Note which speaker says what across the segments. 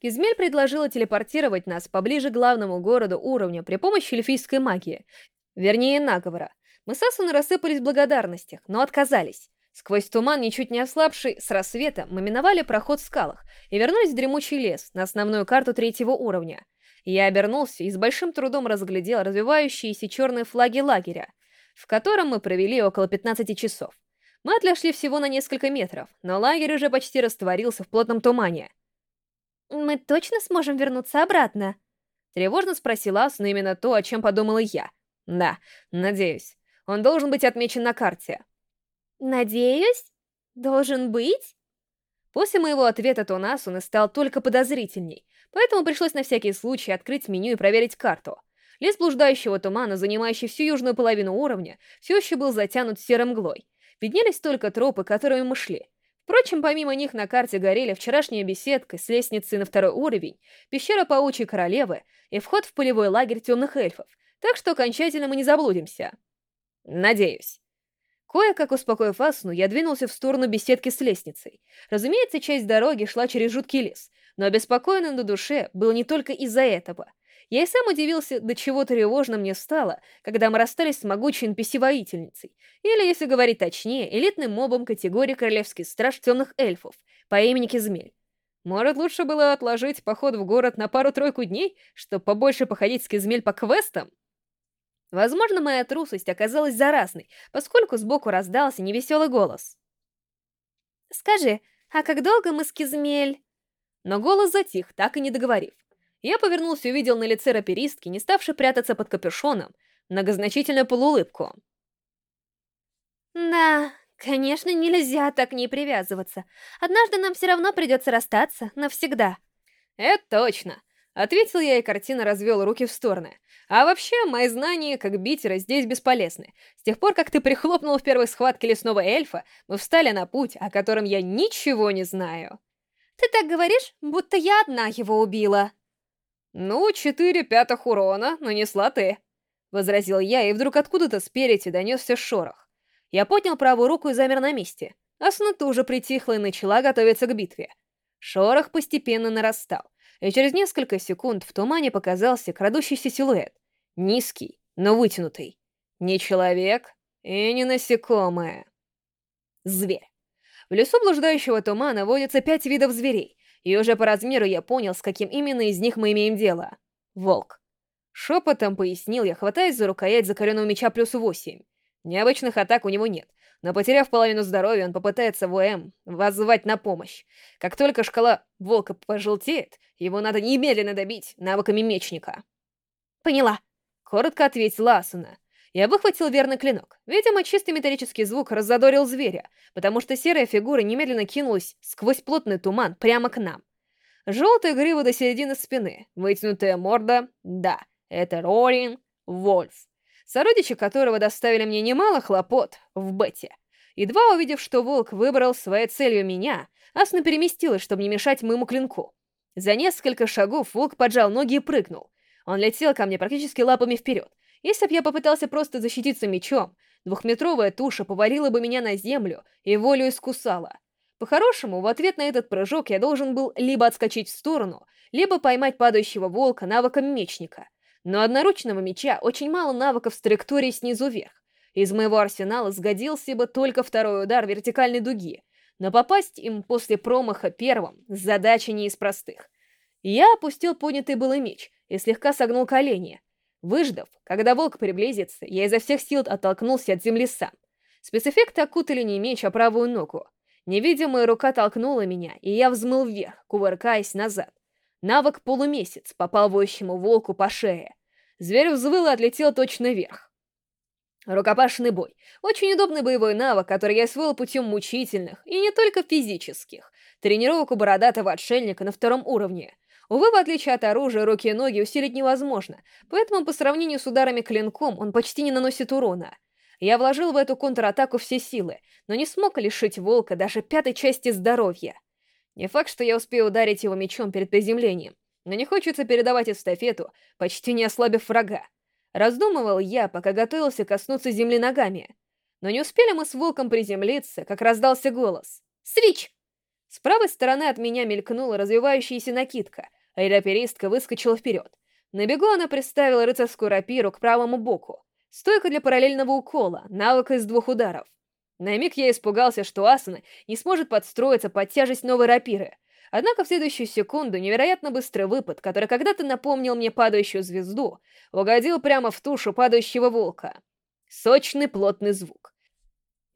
Speaker 1: Кизмель предложила телепортировать нас поближе к главному городу уровня при помощи эльфийской магии, вернее, наговора. Мы с Асуной рассыпались в благодарностях, но отказались. Сквозь туман, ничуть не ослабший, с рассвета мы миновали проход в скалах и вернулись в дремучий лес на основную карту третьего уровня. Я обернулся и с большим трудом разглядел развивающиеся черные флаги лагеря, в котором мы провели около 15 часов. Мы отошли всего на несколько метров, но лагерь уже почти растворился в плотном тумане.
Speaker 2: «Мы точно сможем вернуться обратно?»
Speaker 1: Тревожно спросила Асуна именно то, о чем подумала я. «Да, надеюсь. Он должен быть отмечен на карте».
Speaker 2: «Надеюсь? Должен быть?»
Speaker 1: После моего ответа то Насуны стал только подозрительней, поэтому пришлось на всякий случай открыть меню и проверить карту. Лес блуждающего тумана, занимающий всю южную половину уровня, все еще был затянут серой мглой. Виднелись только тропы, которыми мы шли. Впрочем, помимо них на карте горели вчерашняя беседка с лестницей на второй уровень, пещера паучьей королевы и вход в полевой лагерь темных эльфов, так что окончательно мы не заблудимся. Надеюсь. Кое-как успокоив Асну, я двинулся в сторону беседки с лестницей. Разумеется, часть дороги шла через жуткий лес, но обеспокоенным на душе был не только из-за этого. Я и сам удивился, до чего тревожно мне стало, когда мы расстались с могучей NPC-воительницей, или, если говорить точнее, элитным мобом категории Королевский Страж Темных Эльфов по имени Кизмель. Может, лучше было отложить поход в город на пару-тройку дней, чтобы побольше походить с Кизмель по квестам? Возможно, моя трусость оказалась заразной, поскольку сбоку раздался невеселый голос.
Speaker 2: «Скажи, а как долго мы с Кизмель?»
Speaker 1: Но голос затих, так и не договорив. Я повернулся и увидел на лице раперистки, не ставшей прятаться под капюшоном, многозначительную полуулыбку.
Speaker 2: «Да, конечно, нельзя так не привязываться. Однажды нам все равно придется расстаться навсегда».
Speaker 1: «Это точно!» Ответил я, и картина развел руки в стороны. А вообще, мои знания, как битера, здесь бесполезны. С тех пор, как ты прихлопнул в первой схватке лесного эльфа, мы встали на путь, о котором я ничего не знаю.
Speaker 2: Ты так говоришь, будто я одна его убила.
Speaker 1: Ну, четыре пятых урона нанесла ты. Возразил я, и вдруг откуда-то спереди донесся шорох. Я поднял правую руку и замер на месте. Асна тоже притихла и начала готовиться к битве. Шорох постепенно нарастал и через несколько секунд в тумане показался крадущийся силуэт. Низкий, но вытянутый. Не человек и не насекомое. Зверь. В лесу блуждающего тумана водятся пять видов зверей, и уже по размеру я понял, с каким именно из них мы имеем дело. Волк. Шепотом пояснил я, хватаясь за рукоять закаленного меча плюс восемь. Необычных атак у него нет, но потеряв половину здоровья, он попытается в ОМ воззвать на помощь. Как только шкала волка пожелтеет, его надо немедленно добить навыками мечника.
Speaker 2: «Поняла», —
Speaker 1: коротко ответила Асуна. Я выхватил верный клинок. Видимо, чистый металлический звук раззадорил зверя, потому что серая фигура немедленно кинулась сквозь плотный туман прямо к нам. Желтая грива до середины спины, вытянутая морда — да, это Рорин Вольф сородичи которого доставили мне немало хлопот в бете. Едва увидев, что волк выбрал своей целью меня, Асна переместилась, чтобы не мешать моему клинку. За несколько шагов волк поджал ноги и прыгнул. Он летел ко мне практически лапами вперед. Если б я попытался просто защититься мечом, двухметровая туша повалила бы меня на землю и волю искусала. По-хорошему, в ответ на этот прыжок я должен был либо отскочить в сторону, либо поймать падающего волка навыком мечника — но одноручного меча очень мало навыков с траекторией снизу вверх. Из моего арсенала сгодился бы только второй удар вертикальной дуги, но попасть им после промаха первым — задача не из простых. Я опустил поднятый было меч и слегка согнул колени. Выждав, когда волк приблизится, я изо всех сил оттолкнулся от земли сам. Спецэффекты окутали не меч, а правую ногу. Невидимая рука толкнула меня, и я взмыл вверх, кувыркаясь назад. Навык полумесяц попал воющему волку по шее. Зверь взвыл и отлетел точно вверх. Рукопашный бой. Очень удобный боевой навык, который я освоил путем мучительных, и не только физических, тренировок у бородатого отшельника на втором уровне. Увы, в отличие от оружия, руки и ноги усилить невозможно, поэтому по сравнению с ударами клинком он почти не наносит урона. Я вложил в эту контратаку все силы, но не смог лишить волка даже пятой части здоровья. Не факт, что я успею ударить его мечом перед приземлением, но не хочется передавать эстафету, почти не ослабив врага. Раздумывал я, пока готовился коснуться земли ногами. Но не успели мы с волком приземлиться, как раздался голос. «Свич!» С правой стороны от меня мелькнула развивающаяся накидка, а раперистка выскочила вперед. На бегу она приставила рыцарскую рапиру к правому боку. Стойка для параллельного укола, навык из двух ударов. На миг я испугался, что Асана не сможет подстроиться под тяжесть новой рапиры. Однако в следующую секунду невероятно быстрый выпад, который когда-то напомнил мне падающую звезду, угодил прямо в тушу падающего волка. Сочный плотный звук.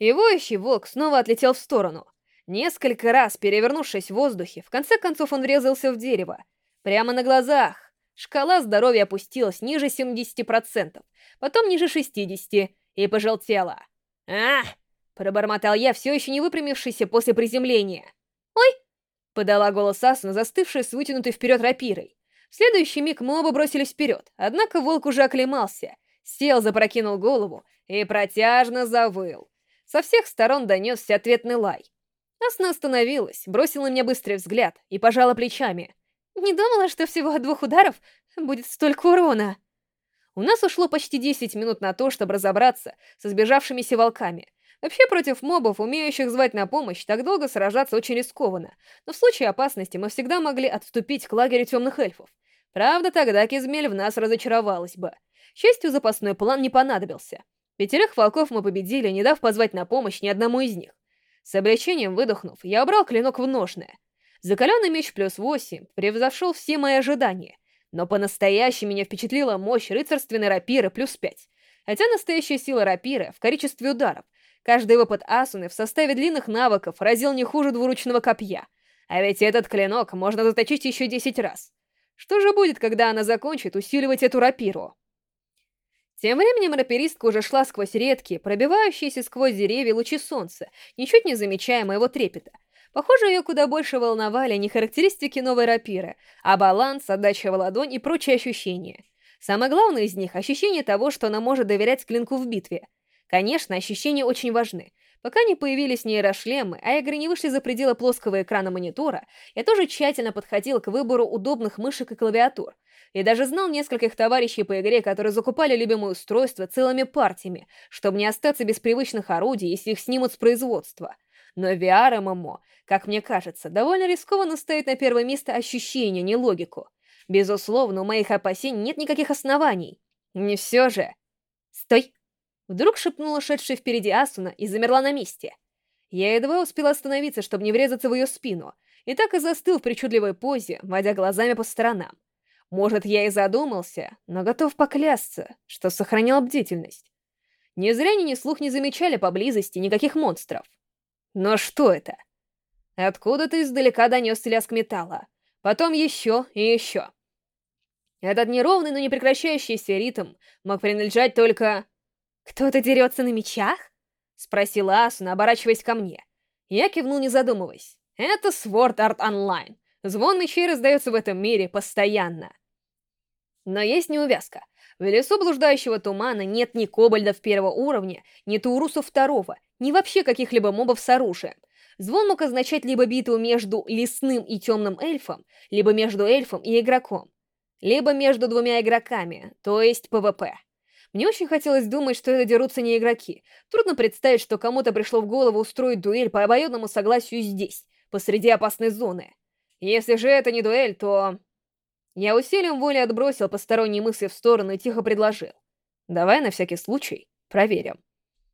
Speaker 1: И воющий волк снова отлетел в сторону. Несколько раз перевернувшись в воздухе, в конце концов он врезался в дерево. Прямо на глазах. Шкала здоровья опустилась ниже 70%, потом ниже 60% и пожелтела. «Ах!» — пробормотал я, все еще не выпрямившийся после приземления. «Ой!» — подала голос Асуна, застывшая с вытянутой вперед рапирой. В следующий миг мы оба бросились вперед, однако волк уже оклемался, сел, запрокинул голову и протяжно завыл. Со всех сторон донесся ответный лай. Асна остановилась, бросила мне быстрый взгляд и пожала плечами. «Не думала, что всего от двух ударов будет столько урона». У нас ушло почти 10 минут на то, чтобы разобраться со сбежавшимися волками. Вообще, против мобов, умеющих звать на помощь, так долго сражаться очень рискованно, но в случае опасности мы всегда могли отступить к лагерю темных эльфов. Правда, тогда Кизмель в нас разочаровалась бы. К счастью, запасной план не понадобился. Пятерых волков мы победили, не дав позвать на помощь ни одному из них. С облегчением выдохнув, я убрал клинок в ножное. Закаленный меч плюс восемь превзошел все мои ожидания, но по-настоящему меня впечатлила мощь рыцарственной рапиры плюс пять. Хотя настоящая сила рапиры в количестве ударов, каждый выпад Асуны в составе длинных навыков разил не хуже двуручного копья. А ведь этот клинок можно заточить еще десять раз. Что же будет, когда она закончит усиливать эту рапиру? Тем временем раперистка уже шла сквозь редкие, пробивающиеся сквозь деревья лучи солнца, ничуть не замечая моего трепета. Похоже, ее куда больше волновали не характеристики новой рапиры, а баланс, отдача в ладонь и прочие ощущения. Самое главное из них — ощущение того, что она может доверять клинку в битве. Конечно, ощущения очень важны. Пока не появились нейрошлемы, а игры не вышли за пределы плоского экрана монитора, я тоже тщательно подходил к выбору удобных мышек и клавиатур, и даже знал нескольких товарищей по игре, которые закупали любимое устройство целыми партиями, чтобы не остаться без привычных орудий, если их снимут с производства. Но VR ММО, как мне кажется, довольно рискованно ставить на первое место ощущения, не логику. Безусловно, у моих опасений нет никаких оснований. Не все же. Стой! Вдруг шепнула шедшая впереди Асуна и замерла на месте. Я едва успела остановиться, чтобы не врезаться в ее спину, и так и застыл в причудливой позе, водя глазами по сторонам. Может, я и задумался, но готов поклясться, что сохранял бдительность. Не зря ни ни слух не замечали поблизости никаких монстров. Но что это? Откуда-то издалека донесся лязг металла. Потом еще и еще. Этот неровный, но не прекращающийся ритм мог принадлежать только... «Кто-то дерется на мечах?» — спросила Асуна, оборачиваясь ко мне. Я кивнул, не задумываясь. «Это Sword Art Online. Звон мечей раздается в этом мире постоянно. Но есть неувязка. В лесу блуждающего тумана нет ни кобальдов первого уровня, ни таурусов второго, ни вообще каких-либо мобов с оружием. Звон мог означать либо битву между лесным и темным эльфом, либо между эльфом и игроком, либо между двумя игроками, то есть ПВП. Мне очень хотелось думать, что это дерутся не игроки. Трудно представить, что кому-то пришло в голову устроить дуэль по обоюдному согласию здесь, посреди опасной зоны. Если же это не дуэль, то... Я усилием воли отбросил посторонние мысли в сторону и тихо предложил. «Давай на всякий случай проверим».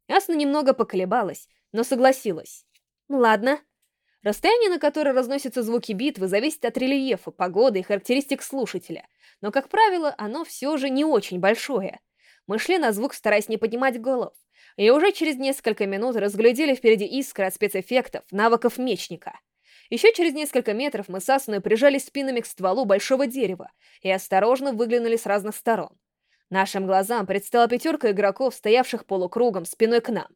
Speaker 1: Асна немного поколебалась, но согласилась. «Ну «Ладно». Расстояние, на которое разносятся звуки битвы, зависит от рельефа, погоды и характеристик слушателя, но, как правило, оно все же не очень большое. Мы шли на звук, стараясь не поднимать голов, и уже через несколько минут разглядели впереди искры от спецэффектов, навыков мечника. Еще через несколько метров мы с Асуной прижались спинами к стволу большого дерева и осторожно выглянули с разных сторон. Нашим глазам предстала пятерка игроков, стоявших полукругом спиной к нам.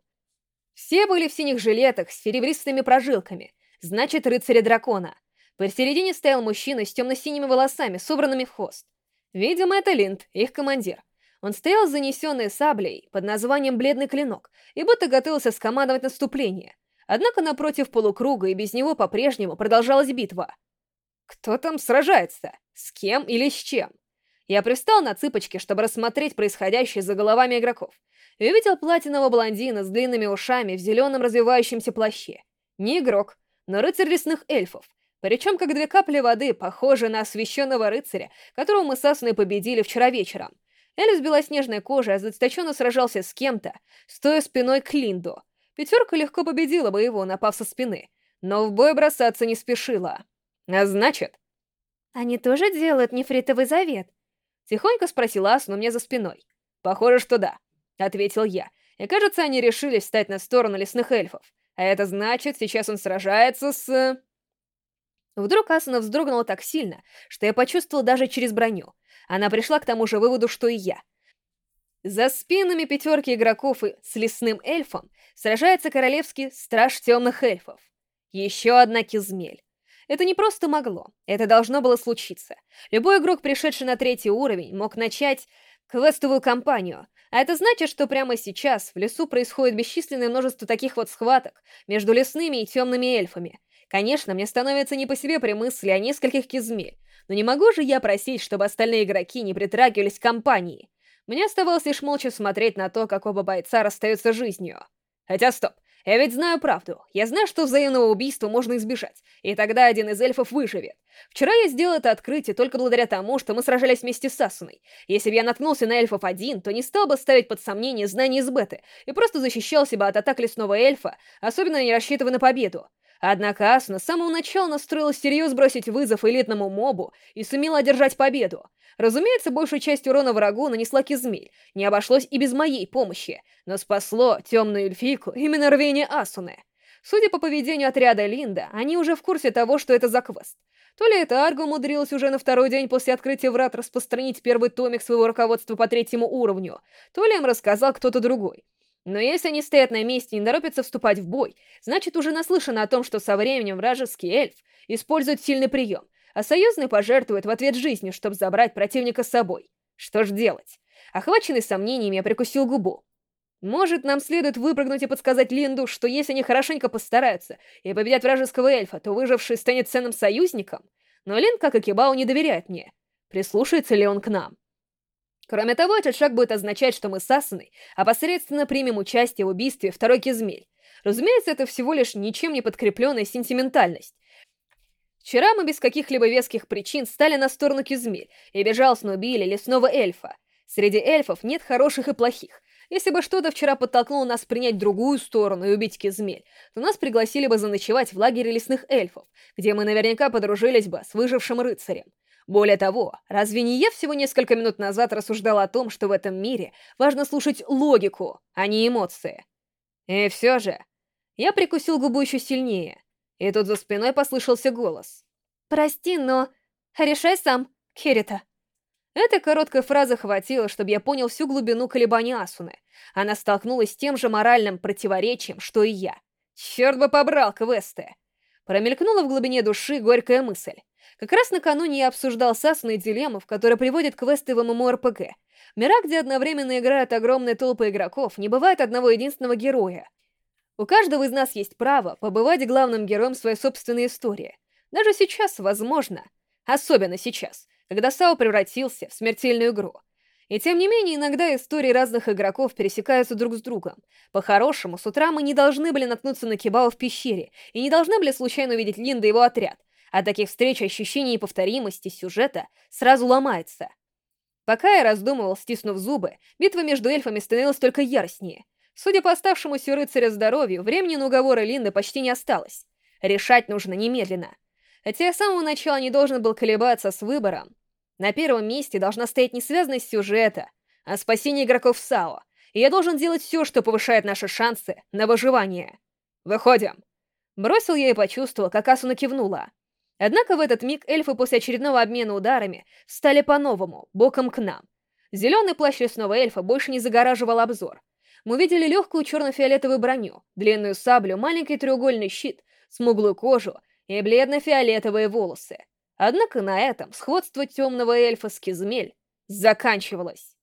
Speaker 1: Все были в синих жилетах с серебристыми прожилками, значит, рыцари дракона. Посередине стоял мужчина с темно-синими волосами, собранными в хвост. Видимо, это Линд, их командир. Он стоял с занесенной саблей под названием «Бледный клинок» и будто готовился скомандовать наступление. Однако напротив полукруга и без него по-прежнему продолжалась битва. Кто там сражается? С кем или с чем? Я пристал на цыпочки, чтобы рассмотреть происходящее за головами игроков, и увидел платинового блондина с длинными ушами в зеленом развивающемся плаще. Не игрок, но рыцарь лесных эльфов, причем как две капли воды, похожие на освященного рыцаря, которого мы с Асуной победили вчера вечером. Эль с белоснежной кожей озадаченно сражался с кем-то, стоя спиной к Линду. Пятерка легко победила бы его, напав со спины, но в бой бросаться не спешила. А значит...
Speaker 2: «Они тоже делают нефритовый завет?»
Speaker 1: Тихонько спросила Асуна мне за спиной. «Похоже, что да», — ответил я. И кажется, они решили встать на сторону лесных эльфов. А это значит, сейчас он сражается с... Вдруг Асуна вздрогнула так сильно, что я почувствовал даже через броню. Она пришла к тому же выводу, что и я. За спинами пятерки игроков и с лесным эльфом сражается королевский страж темных эльфов. Еще одна кизмель. Это не просто могло, это должно было случиться. Любой игрок, пришедший на третий уровень, мог начать квестовую кампанию, а это значит, что прямо сейчас в лесу происходит бесчисленное множество таких вот схваток между лесными и темными эльфами. Конечно, мне становится не по себе при мысли о нескольких кизмель, но не могу же я просить, чтобы остальные игроки не притрагивались к компании. Мне оставалось лишь молча смотреть на то, как оба бойца расстаются жизнью. Хотя стоп, я ведь знаю правду. Я знаю, что взаимного убийства можно избежать, и тогда один из эльфов выживет. Вчера я сделал это открытие только благодаря тому, что мы сражались вместе с Асуной. Если бы я наткнулся на эльфов один, то не стал бы ставить под сомнение знания из беты и просто защищал себя от атак лесного эльфа, особенно не рассчитывая на победу. Однако Асуна с самого начала настроилась всерьез бросить вызов элитному мобу и сумела одержать победу. Разумеется, большую часть урона врагу нанесла Кизмель, не обошлось и без моей помощи, но спасло темную эльфийку именно рвение Асуны. Судя по поведению отряда Линда, они уже в курсе того, что это за квест. То ли эта Арго умудрилась уже на второй день после открытия врат распространить первый томик своего руководства по третьему уровню, то ли им рассказал кто-то другой. Но если они стоят на месте и не торопятся вступать в бой, значит уже наслышано о том, что со временем вражеский эльф использует сильный прием, а союзный пожертвует в ответ жизнью, чтобы забрать противника с собой. Что ж делать? Охваченный сомнениями, я прикусил губу. Может, нам следует выпрыгнуть и подсказать Линду, что если они хорошенько постараются и победят вражеского эльфа, то выживший станет ценным союзником? Но Линд, как и Кибао, не доверяет мне. Прислушается ли он к нам? Кроме того, этот шаг будет означать, что мы с Асаной опосредственно примем участие в убийстве второй Кизмель. Разумеется, это всего лишь ничем не подкрепленная сентиментальность. Вчера мы без каких-либо веских причин стали на сторону Кизмель и безжалостно убили лесного эльфа. Среди эльфов нет хороших и плохих. Если бы что-то вчера подтолкнуло нас принять другую сторону и убить Кизмель, то нас пригласили бы заночевать в лагере лесных эльфов, где мы наверняка подружились бы с выжившим рыцарем. Более того, разве не я всего несколько минут назад рассуждал о том, что в этом мире важно слушать логику, а не эмоции? И все же, я прикусил губу еще сильнее, и тут за спиной послышался голос.
Speaker 2: «Прости, но... решай сам, Кирита».
Speaker 1: Этой короткой фразы хватило, чтобы я понял всю глубину колебаний Асуны. Она столкнулась с тем же моральным противоречием, что и я. Черт бы побрал квесты! Промелькнула в глубине души горькая мысль. Как раз накануне я обсуждал с Асуной дилемму, в которой приводят квесты в ММО-РПГ. Мира, где одновременно играют огромные толпы игроков, не бывает одного единственного героя. У каждого из нас есть право побывать главным героем своей собственной истории. Даже сейчас, возможно. Особенно сейчас, когда САО превратился в смертельную игру. И тем не менее, иногда истории разных игроков пересекаются друг с другом. По-хорошему, с утра мы не должны были наткнуться на Кибао в пещере, и не должны были случайно увидеть Линда и его отряд. От таких встреч ощущение неповторимости сюжета сразу ломается. Пока я раздумывал, стиснув зубы, битва между эльфами становилась только яростнее. Судя по оставшемуся рыцаря здоровью, времени на уговоры Линды почти не осталось. Решать нужно немедленно. Хотя я с самого начала не должен был колебаться с выбором. На первом месте должна стоять не связанность сюжета, а спасение игроков САО, и я должен делать все, что повышает наши шансы на выживание. Выходим. Бросил я и почувствовал, как Асуна кивнула. Однако в этот миг эльфы после очередного обмена ударами стали по-новому, боком к нам. Зеленый плащ лесного эльфа больше не загораживал обзор. Мы видели легкую черно-фиолетовую броню, длинную саблю, маленький треугольный щит, смуглую кожу и бледно-фиолетовые волосы. Однако на этом сходство темного эльфа с Кизмель заканчивалось.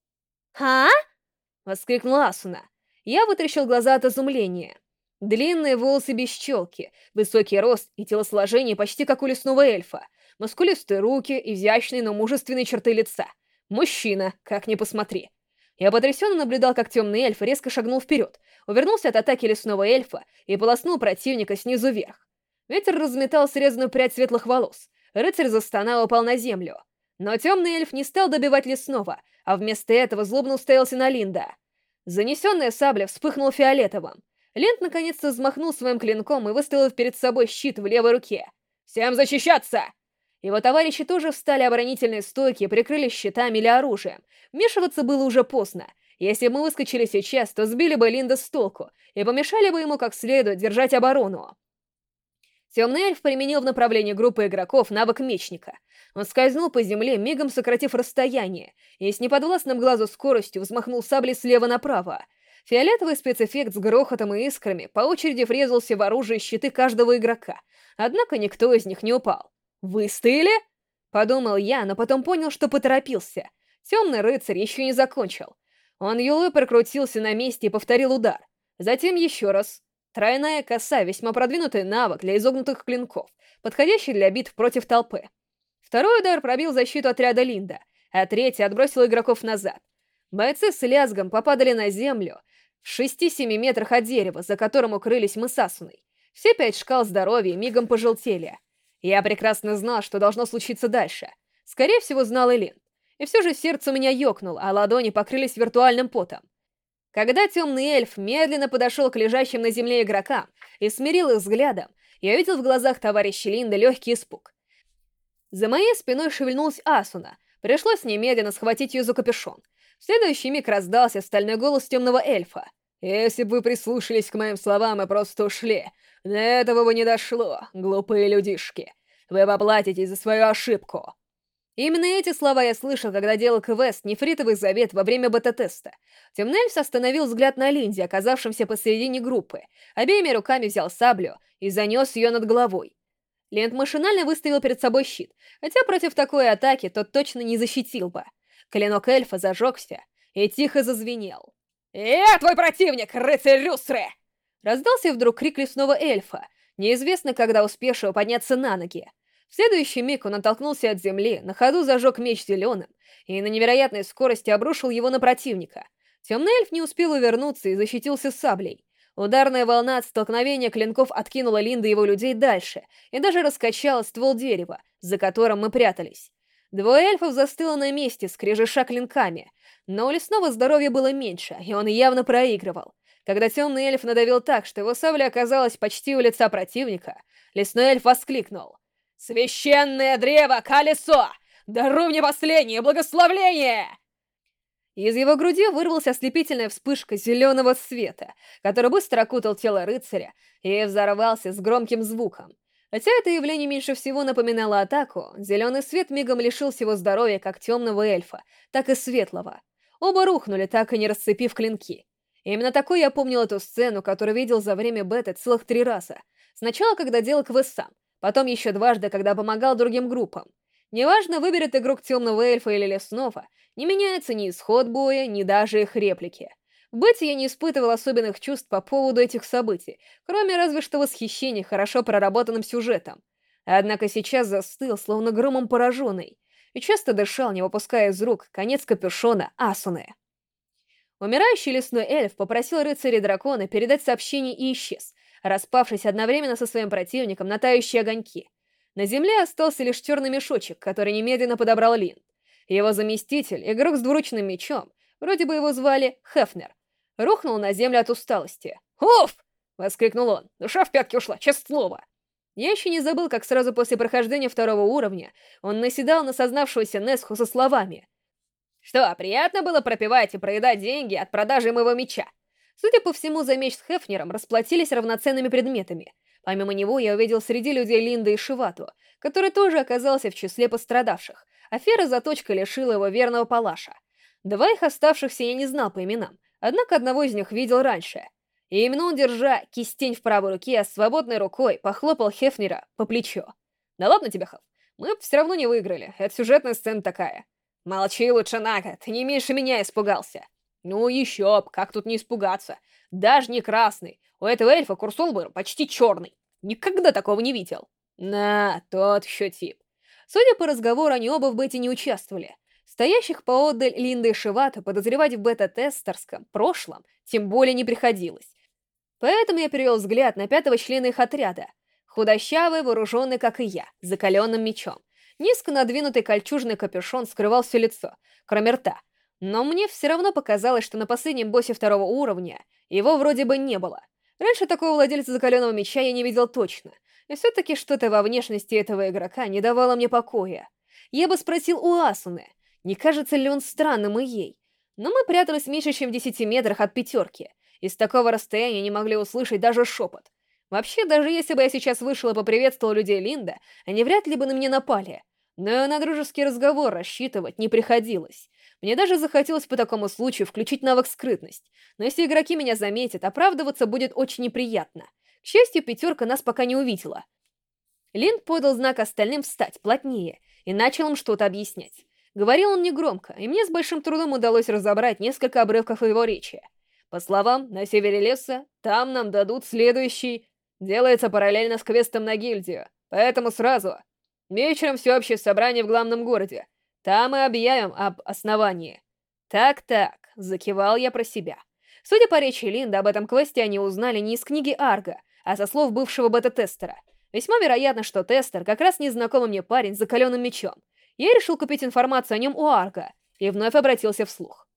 Speaker 2: «А?»
Speaker 1: — воскликнула Асуна. Я вытрящил глаза от изумления. Длинные волосы без челки, высокий рост и телосложение почти как у лесного эльфа, мускулистые руки, изящные, но мужественные черты лица. Мужчина, как ни посмотри. Я потрясенно наблюдал, как темный эльф резко шагнул вперед, увернулся от атаки лесного эльфа и полоснул противника снизу вверх. Ветер разметал срезанную прядь светлых волос. Рыцарь застонал и упал на землю. Но темный эльф не стал добивать лесного, а вместо этого злобно уставился на Линда. Занесенная сабля вспыхнула фиолетовым. Линд наконец-то взмахнул своим клинком и выставил перед собой щит в левой руке. «Всем защищаться!» Его товарищи тоже встали оборонительные стойки и прикрылись щитами или оружием. Вмешиваться было уже поздно. Если бы мы выскочили сейчас, то сбили бы Линда с толку и помешали бы ему как следует держать оборону. Темный эльф применил в направлении группы игроков навык мечника. Он скользнул по земле, мигом сократив расстояние, и с неподвластным глазу скоростью взмахнул саблей слева направо. Фиолетовый спецэффект с грохотом и искрами по очереди врезался в оружие щиты каждого игрока, однако никто из них не упал. «Выстояли?» — подумал я, но потом понял, что поторопился. Темный рыцарь еще не закончил. Он юлой прокрутился на месте и повторил удар. Затем еще раз. Тройная коса — весьма продвинутый навык для изогнутых клинков, подходящий для битв против толпы. Второй удар пробил защиту отряда Линда, а третий отбросил игроков назад. Бойцы с лязгом попадали на землю в 6-7 метрах от дерева, за которым укрылись мы с Асуной. Все пять шкал здоровья мигом пожелтели. Я прекрасно знал, что должно случиться дальше. Скорее всего, знал и Линд. И все же сердце у меня ёкнуло, а ладони покрылись виртуальным потом. Когда темный эльф медленно подошел к лежащим на земле игрокам и смирил их взглядом, я видел в глазах товарища Линда легкий испуг. За моей спиной шевельнулась Асуна. Пришлось немедленно схватить ее за капюшон. В следующий миг раздался стальной голос темного эльфа. «Если бы вы прислушались к моим словам и просто ушли, до этого бы не дошло, глупые людишки. Вы поплатитесь за свою ошибку». Именно эти слова я слышал, когда делал квест «Нефритовый завет» во время бета-теста. Темнельфс остановил взгляд на Линде, оказавшемся посередине группы, обеими руками взял саблю и занес ее над головой. Лент машинально выставил перед собой щит, хотя против такой атаки тот точно не защитил бы. Клинок эльфа зажегся и тихо зазвенел. «Я твой противник, рыцарь Рюсры!» Раздался вдруг крик лесного эльфа, неизвестно когда успевшего подняться на ноги. В следующий миг он оттолкнулся от земли, на ходу зажег меч зеленым и на невероятной скорости обрушил его на противника. Темный эльф не успел увернуться и защитился саблей. Ударная волна от столкновения клинков откинула Линда его людей дальше и даже раскачала ствол дерева, за которым мы прятались. Двое эльфов застыло на месте, скрежеша клинками, но у лесного здоровья было меньше, и он явно проигрывал. Когда темный эльф надавил так, что его сабля оказалась почти у лица противника, лесной эльф воскликнул. «Священное древо, колесо! Даруй мне последнее благословление!» Из его груди вырвалась ослепительная вспышка зеленого света, который быстро окутал тело рыцаря и взорвался с громким звуком. Хотя это явление меньше всего напоминало атаку, зеленый свет мигом лишил всего здоровья как темного эльфа, так и светлого. Оба рухнули, так и не расцепив клинки. Именно такой я помнил эту сцену, которую видел за время бета целых три раза. Сначала, когда делал квест сам, Потом еще дважды, когда помогал другим группам. Неважно, выберет игрок темного эльфа или лесного, не меняется ни исход боя, ни даже их реплики. Бете я не испытывал особенных чувств по поводу этих событий, кроме разве что восхищения хорошо проработанным сюжетом. Однако сейчас застыл, словно громом пораженный, и часто дышал, не выпуская из рук конец капюшона Асуны. Умирающий лесной эльф попросил рыцаря дракона передать сообщение и исчез, распавшись одновременно со своим противником на тающие огоньки. На земле остался лишь черный мешочек, который немедленно подобрал Лин. Его заместитель, игрок с двуручным мечом, вроде бы его звали Хефнер, рухнул на землю от усталости. «Уф!» — воскликнул он. «Душа в пятки ушла, честное слово!» Я еще не забыл, как сразу после прохождения второго уровня он наседал на сознавшегося Несху со словами. «Что, приятно было пропивать и проедать деньги от продажи моего меча? Судя по всему, за меч с Хефнером расплатились равноценными предметами. Помимо него я увидел среди людей Линда и Шивату, который тоже оказался в числе пострадавших. Афера заточка лишила его верного палаша. Два их оставшихся я не знал по именам, однако одного из них видел раньше. И именно он, держа кистень в правой руке, а свободной рукой похлопал Хефнера по плечу. «Да ладно тебе, Хеф, мы все равно не выиграли, это сюжетная сцена такая». «Молчи лучше, Нага, ты не меньше меня испугался». Ну еще б, как тут не испугаться. Даже не красный. У этого эльфа курсол был почти черный. Никогда такого не видел. На, тот еще тип. Судя по разговору, они оба в бете не участвовали. Стоящих поодаль Линды и Шивата подозревать в бета-тестерском прошлом тем более не приходилось. Поэтому я перевел взгляд на пятого члена их отряда. Худощавый, вооруженный, как и я, закаленным мечом. Низко надвинутый кольчужный капюшон скрывал все лицо, кроме рта. Но мне все равно показалось, что на последнем боссе второго уровня его вроде бы не было. Раньше такого владельца закаленного меча я не видел точно. И все-таки что-то во внешности этого игрока не давало мне покоя. Я бы спросил у Асуны, не кажется ли он странным и ей. Но мы прятались меньше, чем в десяти метрах от пятерки. Из такого расстояния не могли услышать даже шепот. Вообще, даже если бы я сейчас вышел и поприветствовал людей Линда, они вряд ли бы на меня напали. Но на дружеский разговор рассчитывать не приходилось. Мне даже захотелось по такому случаю включить навык скрытность. Но если игроки меня заметят, оправдываться будет очень неприятно. К счастью, пятерка нас пока не увидела. Линд подал знак остальным встать плотнее и начал им что-то объяснять. Говорил он негромко, и мне с большим трудом удалось разобрать несколько обрывков его речи. По словам, на севере леса, там нам дадут следующий... Делается параллельно с квестом на гильдию, поэтому сразу. Вечером всеобщее собрание в главном городе. Там мы объявим об основании. Так-так, закивал я про себя. Судя по речи Линда, об этом квесте они узнали не из книги Арга, а со слов бывшего бета-тестера. Весьма вероятно, что тестер как раз незнакомый мне парень с закаленным мечом. Я решил купить информацию о нем у Арга и вновь обратился вслух.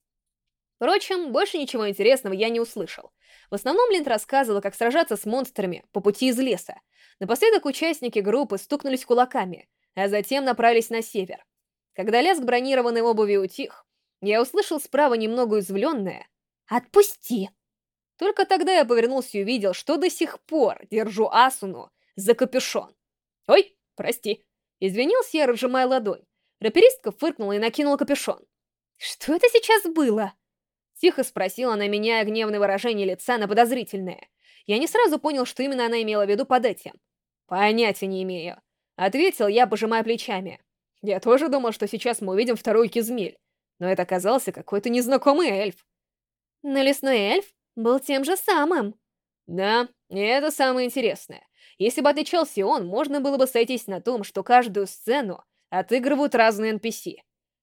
Speaker 1: Впрочем, больше ничего интересного я не услышал. В основном Линд рассказывал, как сражаться с монстрами по пути из леса. Напоследок участники группы стукнулись кулаками, а затем направились на север. Когда лязг бронированной обуви утих, я услышал справа немного извленное «Отпусти!». Только тогда я повернулся и увидел, что до сих пор держу Асуну за капюшон. «Ой, прости!» Извинился я, разжимая ладонь. Раперистка фыркнула и накинула капюшон. «Что это сейчас было?» Тихо спросила она, меняя гневное выражение лица на подозрительное. Я не сразу понял, что именно она имела в виду под этим. «Понятия не имею», — ответил я, пожимая плечами. Я тоже думал, что сейчас мы увидим вторую Кизмель, но это оказался какой-то незнакомый эльф.
Speaker 2: Но лесной эльф был тем же самым.
Speaker 1: Да, и это самое интересное. Если бы отличался он, можно было бы сойтись на том, что каждую сцену отыгрывают разные NPC.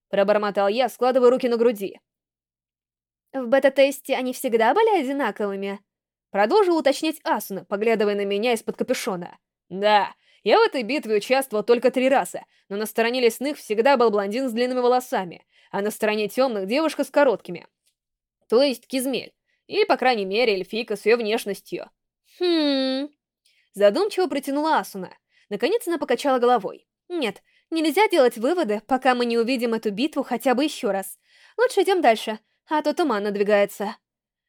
Speaker 1: Пробормотал я, складывая руки на груди.
Speaker 2: В бета-тесте они всегда были одинаковыми?
Speaker 1: Продолжил уточнять Асуна, поглядывая на меня из-под капюшона. Да, я в этой битве участвовал только три раза, но на стороне лесных всегда был блондин с длинными волосами, а на стороне темных девушка с короткими. То есть Кизмель. Или, по крайней мере, эльфийка с ее внешностью.
Speaker 2: Хм...
Speaker 1: Задумчиво протянула Асуна. Наконец она покачала головой.
Speaker 2: Нет, нельзя делать выводы, пока мы не увидим эту битву хотя бы еще раз. Лучше идем дальше а то туман надвигается.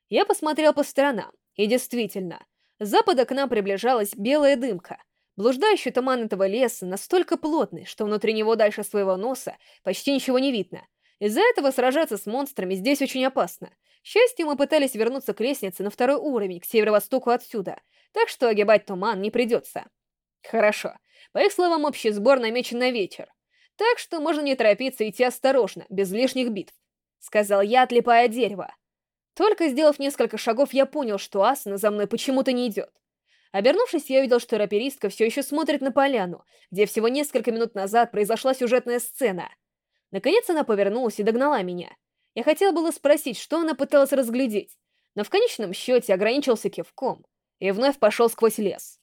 Speaker 1: Я посмотрел по сторонам, и действительно, с запада к нам приближалась белая дымка. Блуждающий туман этого леса настолько плотный, что внутри него дальше своего носа почти ничего не видно. Из-за этого сражаться с монстрами здесь очень опасно. К счастью, мы пытались вернуться к лестнице на второй уровень, к северо-востоку отсюда, так что огибать туман не придется. Хорошо. По их словам, общий сбор намечен на вечер. Так что можно не торопиться идти осторожно, без лишних битв. — сказал я, отлипая от дерева. Только сделав несколько шагов, я понял, что Асана за мной почему-то не идет. Обернувшись, я увидел, что раперистка все еще смотрит на поляну, где всего несколько минут назад произошла сюжетная сцена. Наконец она повернулась и догнала меня. Я хотел было спросить, что она пыталась разглядеть, но в конечном счете ограничился кивком и вновь пошел сквозь лес.